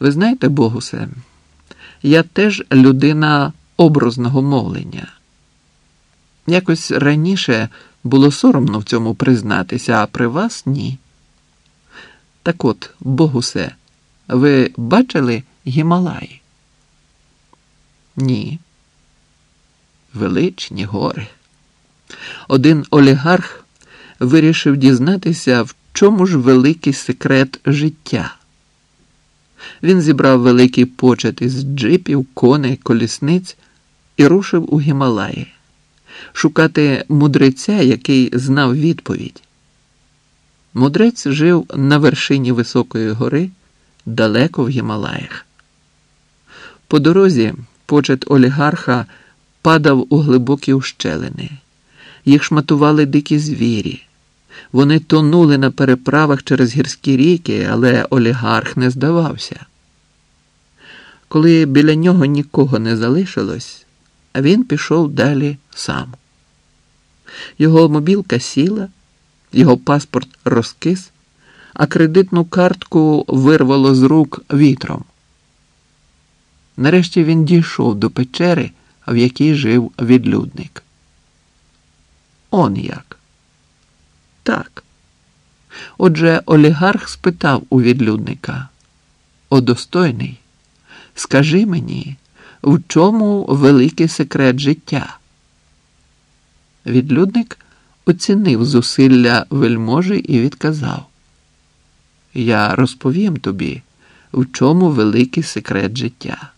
Ви знаєте, Богусе, я теж людина образного мовлення. Якось раніше було соромно в цьому признатися, а при вас ні. Так от, Богусе, ви бачили Гімалаї? Ні. Величні гори. Один олігарх вирішив дізнатися, в чому ж великий секрет життя. Він зібрав великий почет із джипів, коней, колісниць і рушив у Гімалаї шукати мудреця, який знав відповідь. Мудрець жив на вершині високої гори, далеко в Гімалаях. По дорозі почет олігарха падав у глибокі ущелини. Їх шматували дикі звірі. Вони тонули на переправах через гірські ріки, але олігарх не здавався. Коли біля нього нікого не залишилось, він пішов далі сам. Його мобілка сіла, його паспорт розкис, а кредитну картку вирвало з рук вітром. Нарешті він дійшов до печери, в якій жив відлюдник. Он як? Отже, олігарх спитав у відлюдника: О, достойний, скажи мені, в чому великий секрет життя? Відлюдник оцінив зусилля вельможі і відказав: Я розповім тобі, в чому великий секрет життя.